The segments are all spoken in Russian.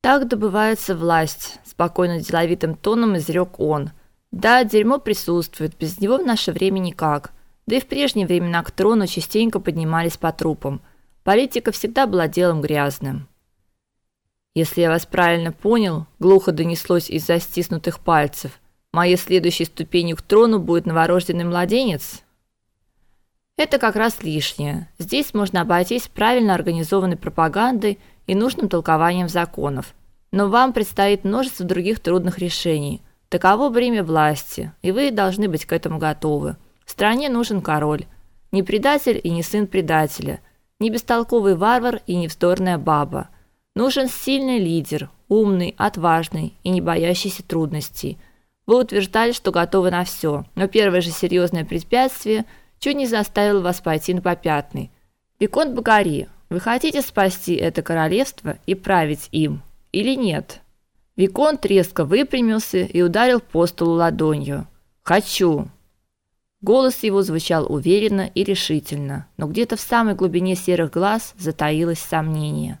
Так добывается власть, спокойно деловитым тоном изрек он. Да, дерьмо присутствует, без него в наше время никак. Да и в прежние времена к трону частенько поднимались по трупам. Политика всегда была делом грязным. Если я вас правильно понял, глухо донеслось из-за стиснутых пальцев. Моей следующей ступенью к трону будет новорожденный младенец. Это как раз лишнее. Здесь можно обойтись правильно организованной пропагандой и нужным толкованием законов. Но вам предстоит множество других трудных решений. Таково бремя власти, и вы должны быть к этому готовы. Стране нужен король, не предатель и не сын предателя, не бестолковый варвар и не вздорная баба. Нужен сильный лидер, умный, отважный и не боящийся трудностей. Вы утверждали, что готовы на все, но первое же серьезное препятствие – чуть не заставил вас пойти на попятный. Виконт Багари, вы хотите спасти это королевство и править им или нет? Виконт резко выпрямился и ударил по столу ладонью. Хочу. Голос его звучал уверенно и решительно, но где-то в самой глубине серых глаз затаилось сомнение.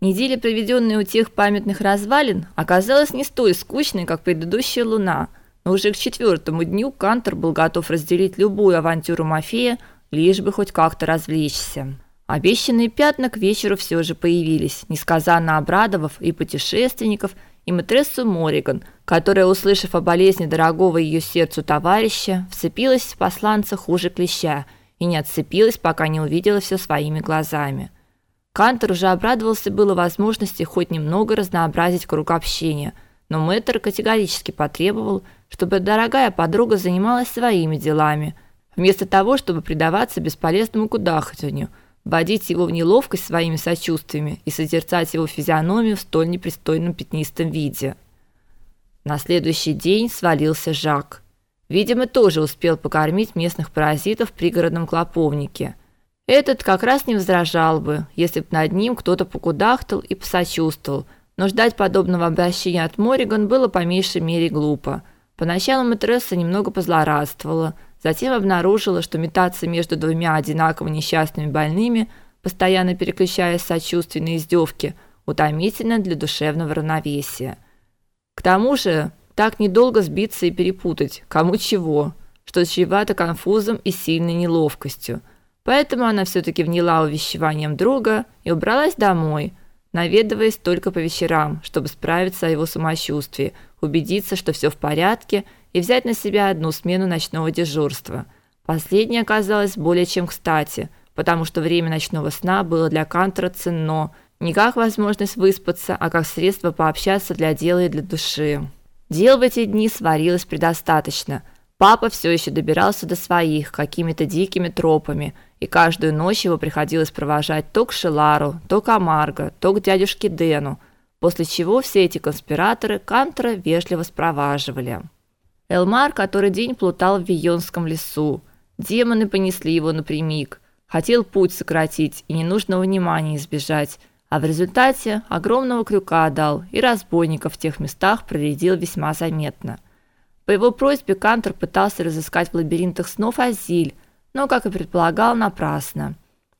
Неделя, проведенная у тех памятных развалин, оказалась не столь скучной, как предыдущая луна – но уже к четвертому дню Кантор был готов разделить любую авантюру Мафея, лишь бы хоть как-то развлечься. Обещанные пятна к вечеру все же появились, несказанно обрадовав и путешественников, и матрессу Мориган, которая, услышав о болезни дорогого ее сердцу товарища, вцепилась в посланца хуже клеща и не отцепилась, пока не увидела все своими глазами. Кантор уже обрадовался было возможности хоть немного разнообразить круг общения, но мэтр категорически потребовал, чтобы дорогая подруга занималась своими делами, вместо того, чтобы предаваться бесполезному кудахтанью, вводить его в неловкость своими сочувствиями и созерцать его физиономию в столь непристойном пятнистом виде. На следующий день свалился Жак. Видимо, тоже успел покормить местных паразитов в пригородном клоповнике. Этот как раз не возражал бы, если бы над ним кто-то покудахтал и посочувствовал, но ждать подобного обращения от Мориган было по меньшей мере глупо – Поначалу матресса немного позлорадствовала, затем обнаружила, что метаться между двумя одинаково несчастными больными, постоянно переключаясь с сочувственной издевки, утомительно для душевного равновесия. К тому же, так недолго сбиться и перепутать, кому чего, что чревато конфузом и сильной неловкостью. Поэтому она все таки вняла увещеванием друга и убралась домой – наведываясь только по вечерам, чтобы справиться о его самочувствии, убедиться, что все в порядке, и взять на себя одну смену ночного дежурства. Последнее оказалось более чем кстати, потому что время ночного сна было для Кантера ценно, не как возможность выспаться, а как средство пообщаться для дела и для души. Дел в эти дни сварилось предостаточно – Папа все еще добирался до своих какими-то дикими тропами, и каждую ночь его приходилось провожать то к Шелару, то к Амарго, то к дядюшке Дену, после чего все эти конспираторы Кантера вежливо спроваживали. Элмар который день плутал в Вионском лесу. Демоны понесли его напрямик. Хотел путь сократить и ненужного внимания избежать, а в результате огромного крюка дал и разбойников в тех местах проредил весьма заметно. По его просьбе Кантор пытался разыскать в лабиринтах снов Азиль, но, как и предполагал, напрасно.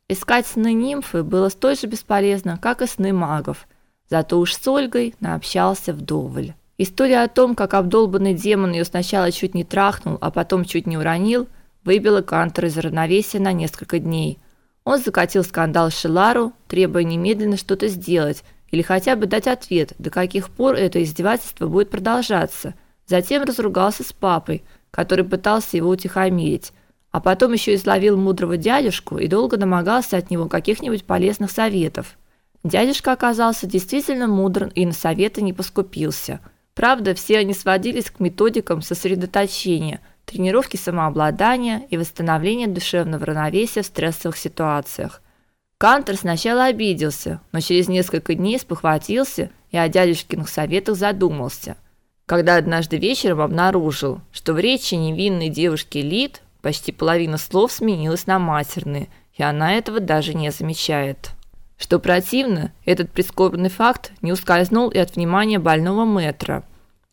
Искать сны нимфы было столь же бесполезно, как и сны магов. Зато уж с Ольгой наобщался вдоволь. История о том, как обдолбанный демон ее сначала чуть не трахнул, а потом чуть не уронил, выбила Кантора из равновесия на несколько дней. Он закатил скандал Шилару, требуя немедленно что-то сделать или хотя бы дать ответ, до каких пор это издевательство будет продолжаться – Затем разругался с папой, который пытался его утихомирить, а потом еще изловил мудрого дядюшку и долго домогался от него каких-нибудь полезных советов. Дядюшка оказался действительно мудр и на советы не поскупился. Правда, все они сводились к методикам сосредоточения, тренировки самообладания и восстановления душевного равновесия в стрессовых ситуациях. Кантер сначала обиделся, но через несколько дней спохватился и о дядюшкиных советах задумался – когда однажды вечером обнаружил, что в речи невинной девушки Лид почти половина слов сменилась на матерные, и она этого даже не замечает. Что противно, этот прискорбный факт не ускользнул и от внимания больного метра.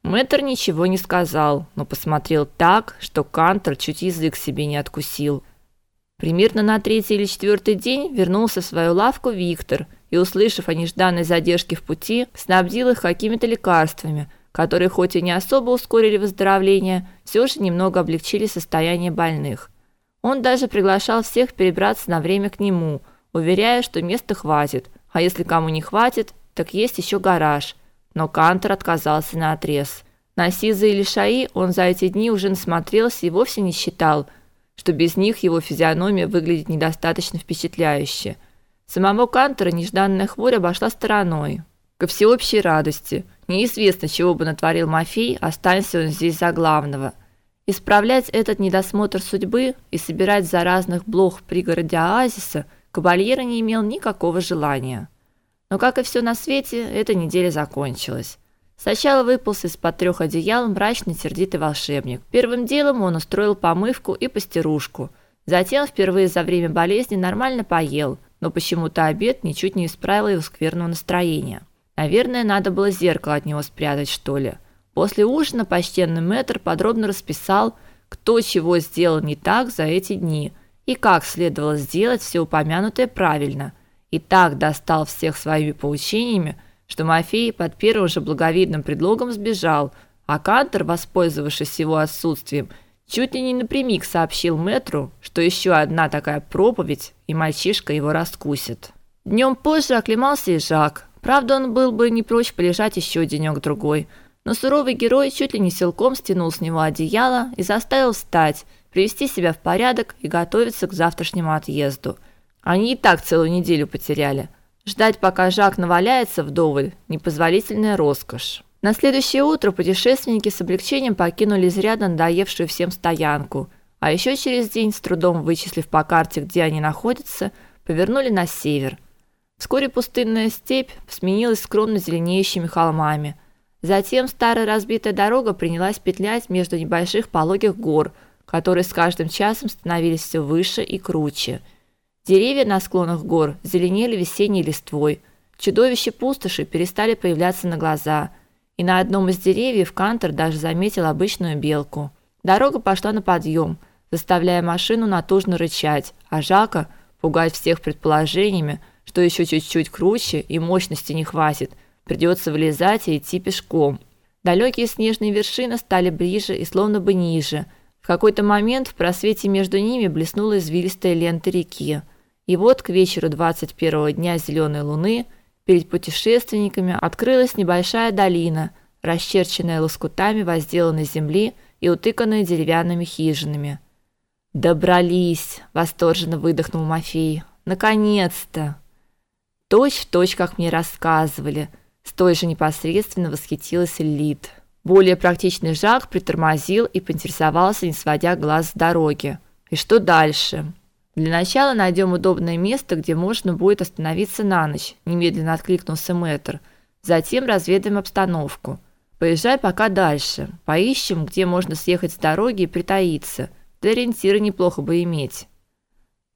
Мэтр ничего не сказал, но посмотрел так, что Кантер чуть язык себе не откусил. Примерно на третий или четвертый день вернулся в свою лавку Виктор и, услышав о нежданной задержке в пути, снабдил их какими-то лекарствами, которые хоть и не особо ускорили выздоровление, все же немного облегчили состояние больных. Он даже приглашал всех перебраться на время к нему, уверяя, что места хватит, а если кому не хватит, так есть еще гараж. Но Кантер отказался наотрез. На Сиза и Лишаи он за эти дни уже насмотрелся и вовсе не считал, что без них его физиономия выглядит недостаточно впечатляюще. Самого Кантера нежданная хворь обошла стороной. Ко всеобщей радости. Неизвестно, чего бы натворил Мафей, останься он здесь за главного. Исправлять этот недосмотр судьбы и собирать заразных блох в пригороде Оазиса Кабальера не имел никакого желания. Но, как и все на свете, эта неделя закончилась. Сначала выполз из-под трех одеял мрачный сердитый волшебник. Первым делом он устроил помывку и постирушку. Затем впервые за время болезни нормально поел, но почему-то обед ничуть не исправил его скверного настроения. Наверное, надо было зеркало от него спрятать, что ли. После ужина почтенный мэтр подробно расписал, кто чего сделал не так за эти дни и как следовало сделать все упомянутое правильно. И так достал всех своими поучениями, что Мафей под первым же благовидным предлогом сбежал, а Кантер, воспользовавшись его отсутствием, чуть ли не напрямик сообщил мэтру, что еще одна такая проповедь, и мальчишка его раскусит. Днем позже оклемался и Жак. Правда, он был бы не прочь полежать еще денек другой но суровый герой чуть ли не силком стянул с него одеяло и заставил встать, привести себя в порядок и готовиться к завтрашнему отъезду. Они и так целую неделю потеряли. Ждать, пока Жак наваляется вдоволь, непозволительная роскошь. На следующее утро путешественники с облегчением покинули изрядно надоевшую всем стоянку, а еще через день, с трудом вычислив по карте, где они находятся, повернули на север. Вскоре пустынная степь сменилась скромно зеленеющими холмами – Затем старая разбитая дорога принялась петлять между небольших пологих гор, которые с каждым часом становились все выше и круче. Деревья на склонах гор зеленели весенней листвой. Чудовища пустоши перестали появляться на глаза, и на одном из деревьев Кантер даже заметил обычную белку. Дорога пошла на подъем, заставляя машину натужно рычать, а Жака пугать всех предположениями, что еще чуть-чуть круче и мощности не хватит – Придется вылезать и идти пешком. Далекие снежные вершины стали ближе и словно бы ниже. В какой-то момент в просвете между ними блеснула извилистая лента реки. И вот к вечеру 21-го дня зеленой луны перед путешественниками открылась небольшая долина, расчерченная лоскутами возделанной земли и утыканная деревянными хижинами. Добрались, восторженно выдохнул Мафей. Наконец-то. Точь в точь, как мне рассказывали. С той же непосредственно восхитилась Лид. Более практичный Жак притормозил и поинтересовался, не сводя глаз с дороги. И что дальше? Для начала найдем удобное место, где можно будет остановиться на ночь, немедленно откликнулся Мэтр. Затем разведаем обстановку. Поезжай пока дальше. Поищем, где можно съехать с дороги и притаиться. Для ориентира неплохо бы иметь.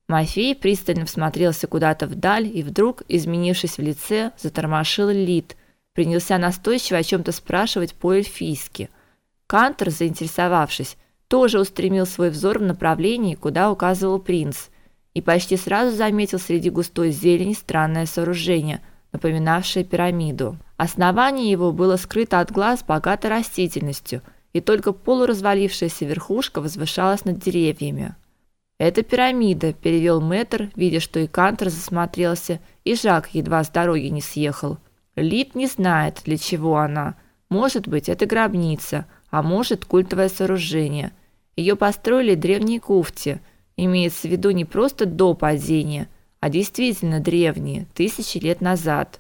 Мафей пристально всмотрелся куда-то вдаль и вдруг, изменившись в лице, затормошил Лид, принялся настойчиво о чем то спрашивать по-эльфийски. Кантер, заинтересовавшись, тоже устремил свой взор в направлении, куда указывал принц, и почти сразу заметил среди густой зелени странное сооружение, напоминавшее пирамиду. Основание его было скрыто от глаз богатой растительностью, и только полуразвалившаяся верхушка возвышалась над деревьями. Это пирамида, перевел Мэтр, видя, что и Кантер засмотрелся, и Жак едва с дороги не съехал. Лид не знает, для чего она. Может быть, это гробница, а может, культовое сооружение. Ее построили древние куфти. Имеется в виду не просто до падения, а действительно древние, тысячи лет назад.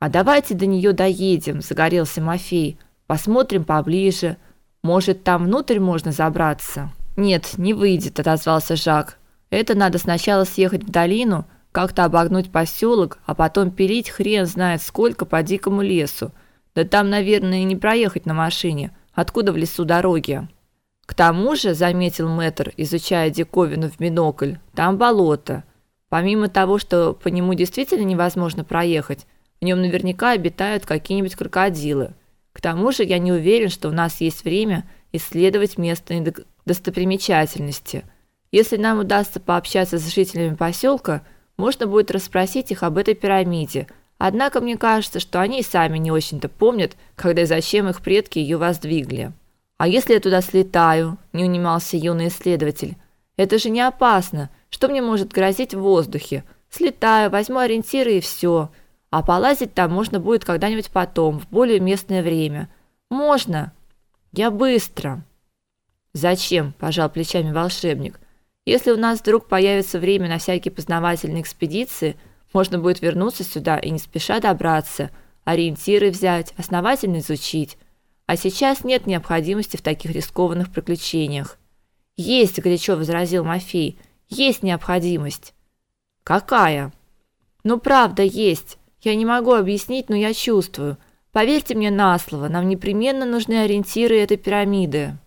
А давайте до нее доедем, загорелся Мафей. Посмотрим поближе. Может, там внутрь можно забраться. Нет, не выйдет, отозвался Жак. Это надо сначала съехать в долину, как-то обогнуть поселок, а потом пилить хрен знает сколько по дикому лесу. Да там, наверное, и не проехать на машине. Откуда в лесу дороги? К тому же, заметил Мэтр, изучая диковину в бинокль, там болото. Помимо того, что по нему действительно невозможно проехать, в нем наверняка обитают какие-нибудь крокодилы. К тому же, я не уверен, что у нас есть время исследовать местные достопримечательности. Если нам удастся пообщаться с жителями поселка, можно будет расспросить их об этой пирамиде. Однако мне кажется, что они и сами не очень-то помнят, когда и зачем их предки ее воздвигли. А если я туда слетаю? Не унимался юный исследователь. Это же не опасно. Что мне может грозить в воздухе? Слетаю, возьму ориентиры и все. А полазить там можно будет когда-нибудь потом, в более местное время. Можно. Я быстро. Зачем? пожал плечами волшебник. Если у нас вдруг появится время на всякие познавательные экспедиции, можно будет вернуться сюда и не спеша добраться, ориентиры взять, основательно изучить. А сейчас нет необходимости в таких рискованных приключениях. Есть, горячо возразил Мафей. Есть необходимость. Какая? Ну правда есть. Я не могу объяснить, но я чувствую. Поверьте мне на слово, нам непременно нужны ориентиры этой пирамиды.